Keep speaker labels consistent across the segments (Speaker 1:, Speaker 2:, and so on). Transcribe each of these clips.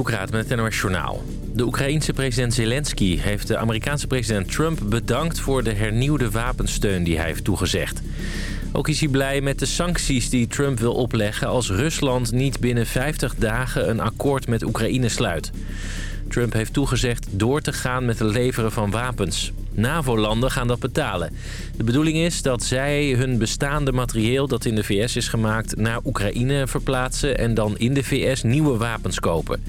Speaker 1: Boekraad met het. De Oekraïense president Zelensky heeft de Amerikaanse president Trump bedankt... voor de hernieuwde wapensteun die hij heeft toegezegd. Ook is hij blij met de sancties die Trump wil opleggen... als Rusland niet binnen 50 dagen een akkoord met Oekraïne sluit. Trump heeft toegezegd door te gaan met het leveren van wapens. NAVO-landen gaan dat betalen. De bedoeling is dat zij hun bestaande materieel dat in de VS is gemaakt... naar Oekraïne verplaatsen en dan in de VS nieuwe wapens kopen.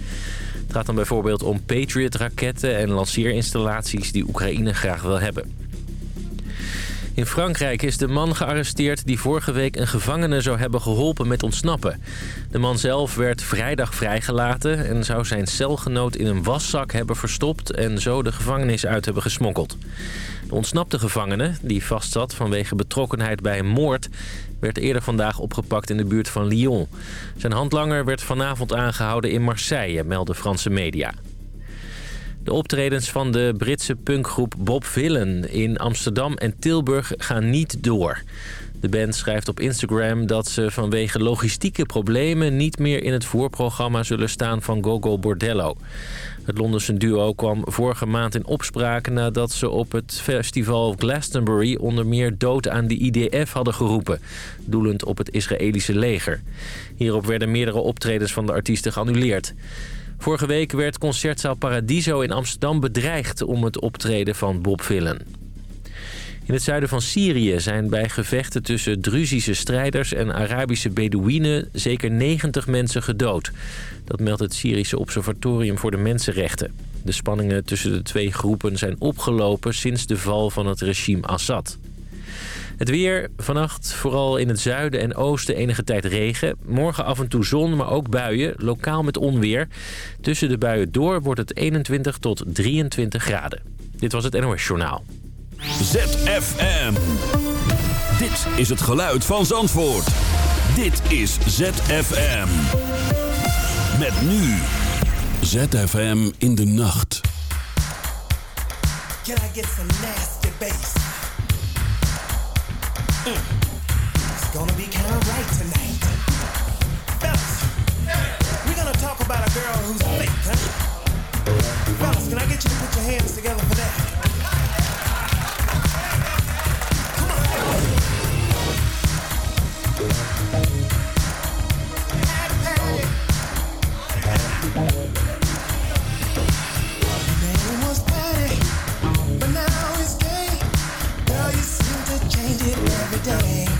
Speaker 1: Het gaat dan bijvoorbeeld om Patriot-raketten en lanceerinstallaties die Oekraïne graag wil hebben. In Frankrijk is de man gearresteerd die vorige week een gevangene zou hebben geholpen met ontsnappen. De man zelf werd vrijdag vrijgelaten en zou zijn celgenoot in een waszak hebben verstopt en zo de gevangenis uit hebben gesmokkeld. De ontsnapte gevangene, die vastzat vanwege betrokkenheid bij een moord, werd eerder vandaag opgepakt in de buurt van Lyon. Zijn handlanger werd vanavond aangehouden in Marseille, melden Franse media. De optredens van de Britse punkgroep Bob Villen in Amsterdam en Tilburg gaan niet door. De band schrijft op Instagram dat ze vanwege logistieke problemen... niet meer in het voorprogramma zullen staan van Gogo Bordello. Het Londense duo kwam vorige maand in opspraak... nadat ze op het festival Glastonbury onder meer dood aan de IDF hadden geroepen... doelend op het Israëlische leger. Hierop werden meerdere optredens van de artiesten geannuleerd. Vorige week werd Concertzaal Paradiso in Amsterdam bedreigd om het optreden van Bob Villen. In het zuiden van Syrië zijn bij gevechten tussen Druzische strijders en Arabische Bedouinen zeker 90 mensen gedood. Dat meldt het Syrische Observatorium voor de Mensenrechten. De spanningen tussen de twee groepen zijn opgelopen sinds de val van het regime Assad. Het weer, vannacht vooral in het zuiden en oosten enige tijd regen. Morgen af en toe zon, maar ook buien, lokaal met onweer. Tussen de buien door wordt het 21 tot 23 graden. Dit was het NOS Journaal.
Speaker 2: ZFM. Dit is het geluid van Zandvoort. Dit is ZFM. Met nu. ZFM in de nacht. Can I get some nasty bass? It's gonna be kind of right tonight. Fellas, we're gonna talk about a girl who's huh? Fellas, can I get you to put your hands together for that?
Speaker 3: Come on.
Speaker 4: day.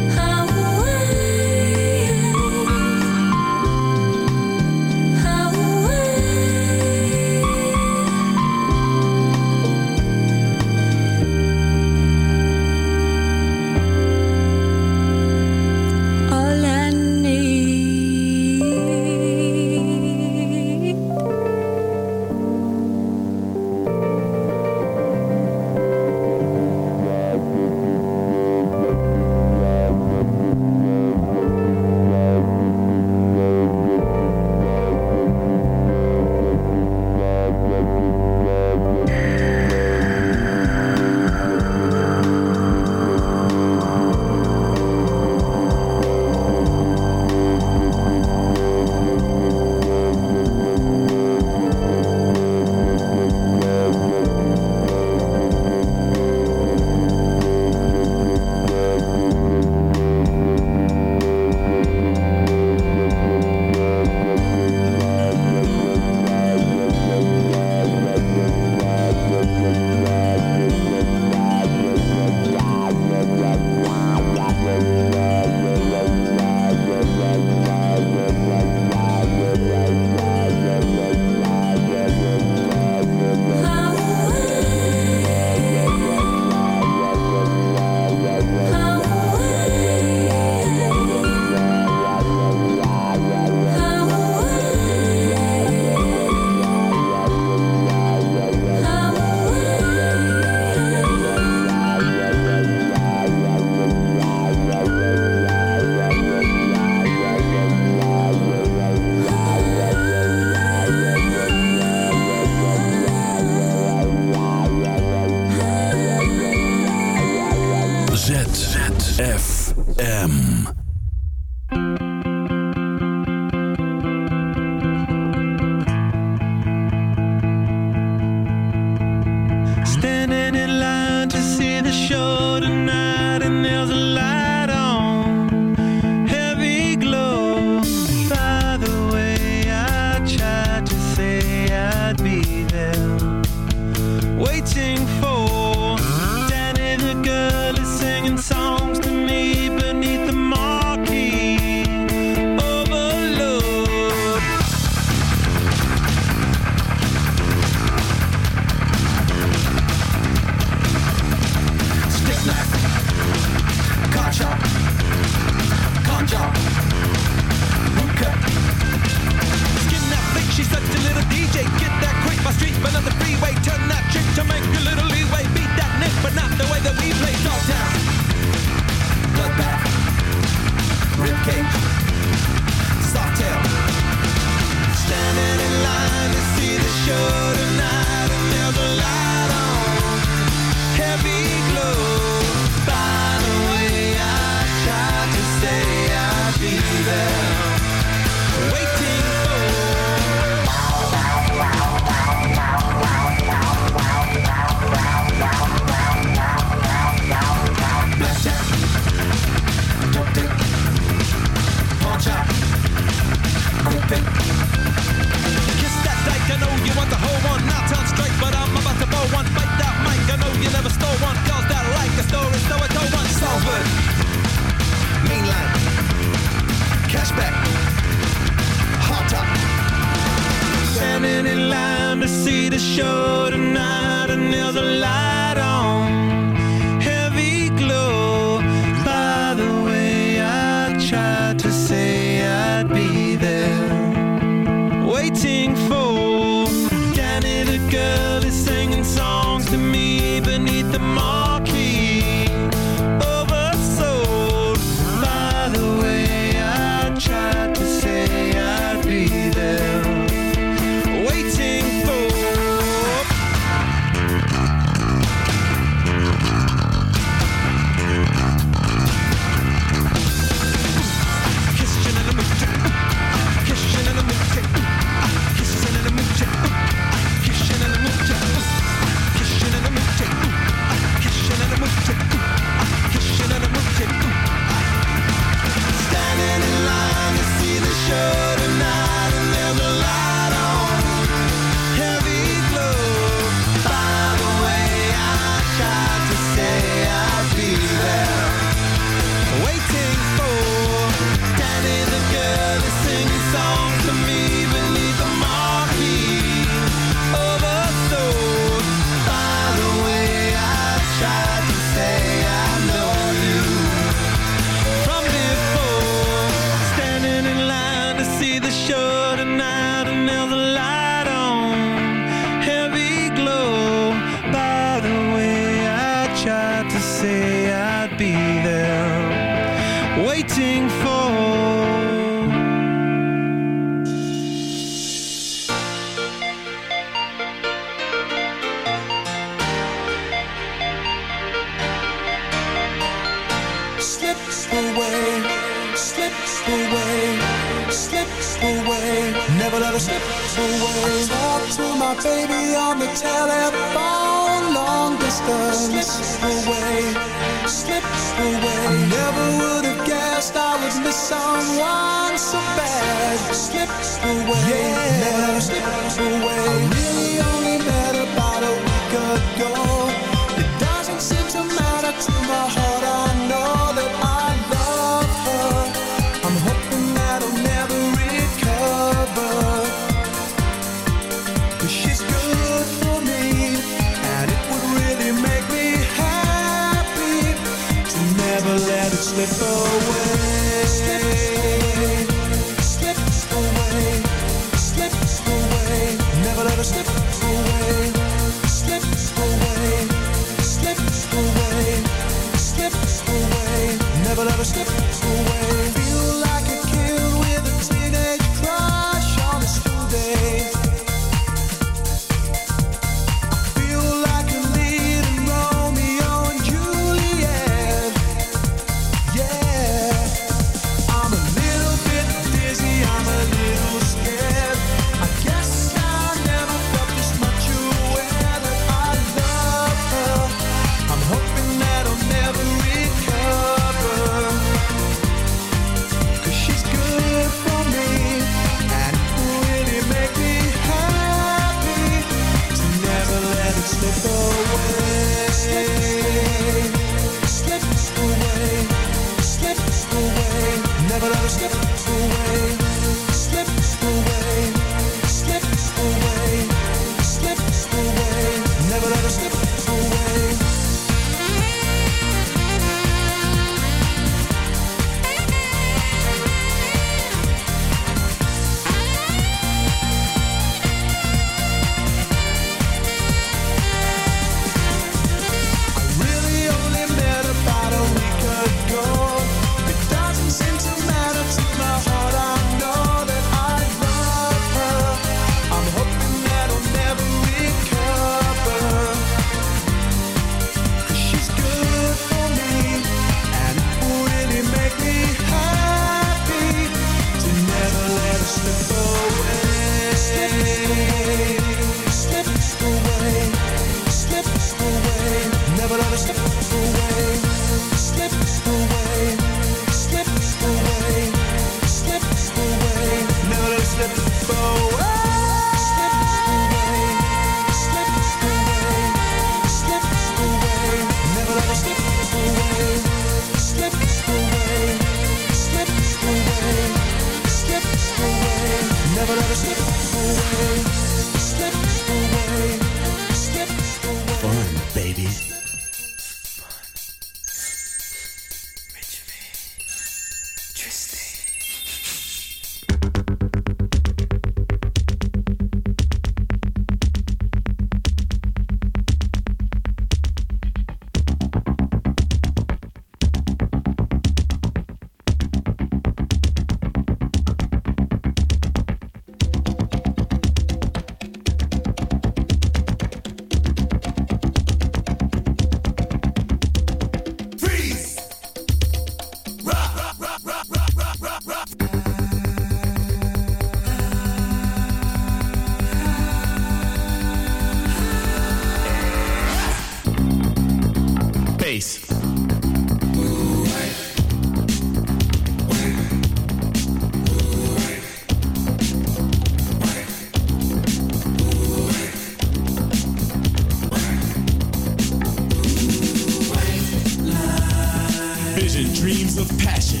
Speaker 5: Vision dreams of passion.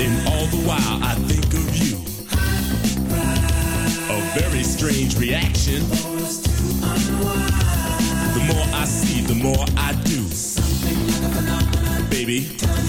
Speaker 5: And all the while I think of you. A very strange reaction. The more I see, the more I do. Baby. Ticket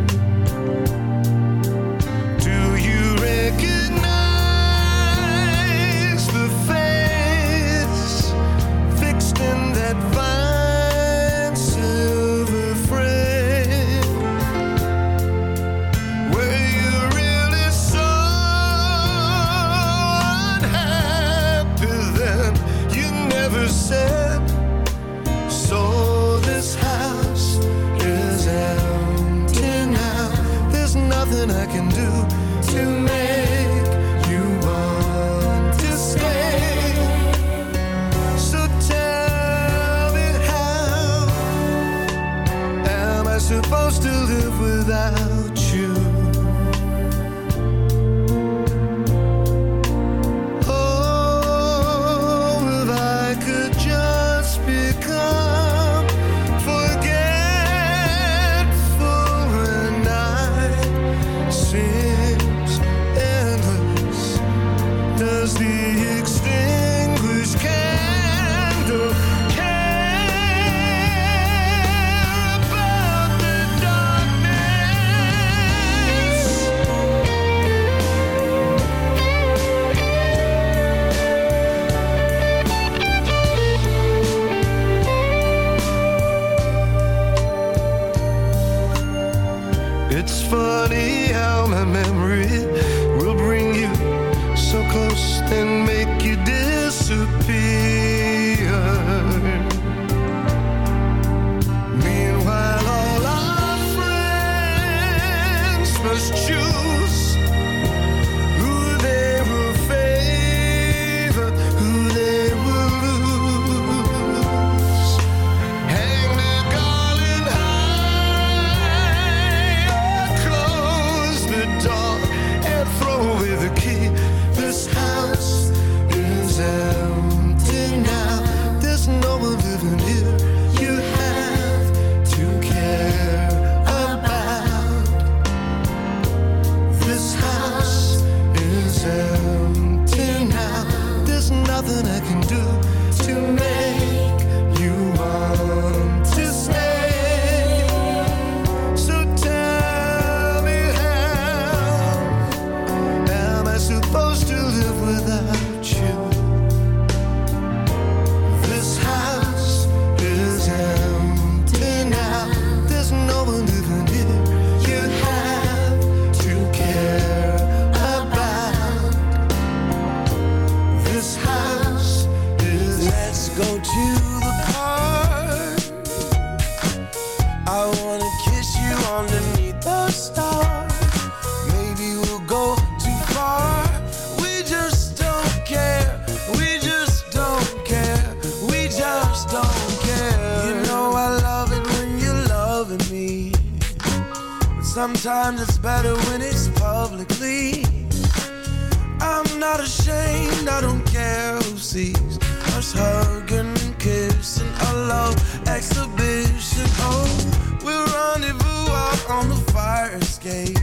Speaker 3: not ashamed, I don't care who sees us hugging and kissing. I love exhibition. Oh, we'll rendezvous out on the fire escape.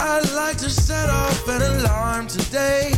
Speaker 3: I'd like to set off an alarm today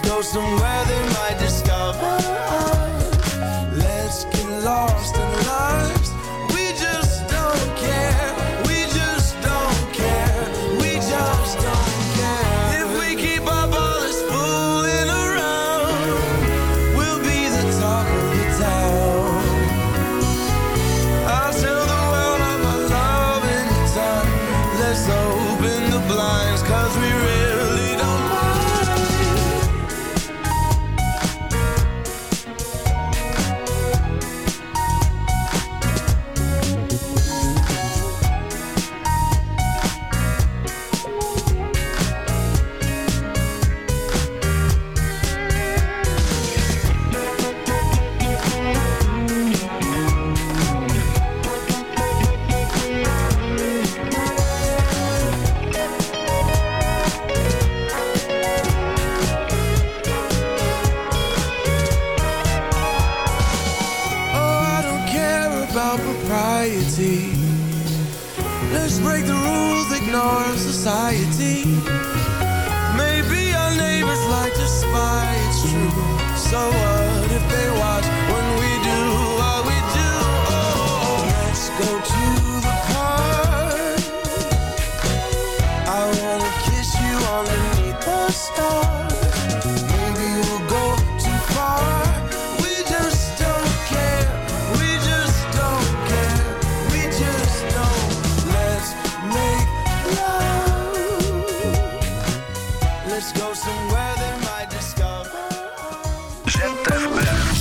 Speaker 3: go somewhere that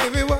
Speaker 3: baby, what?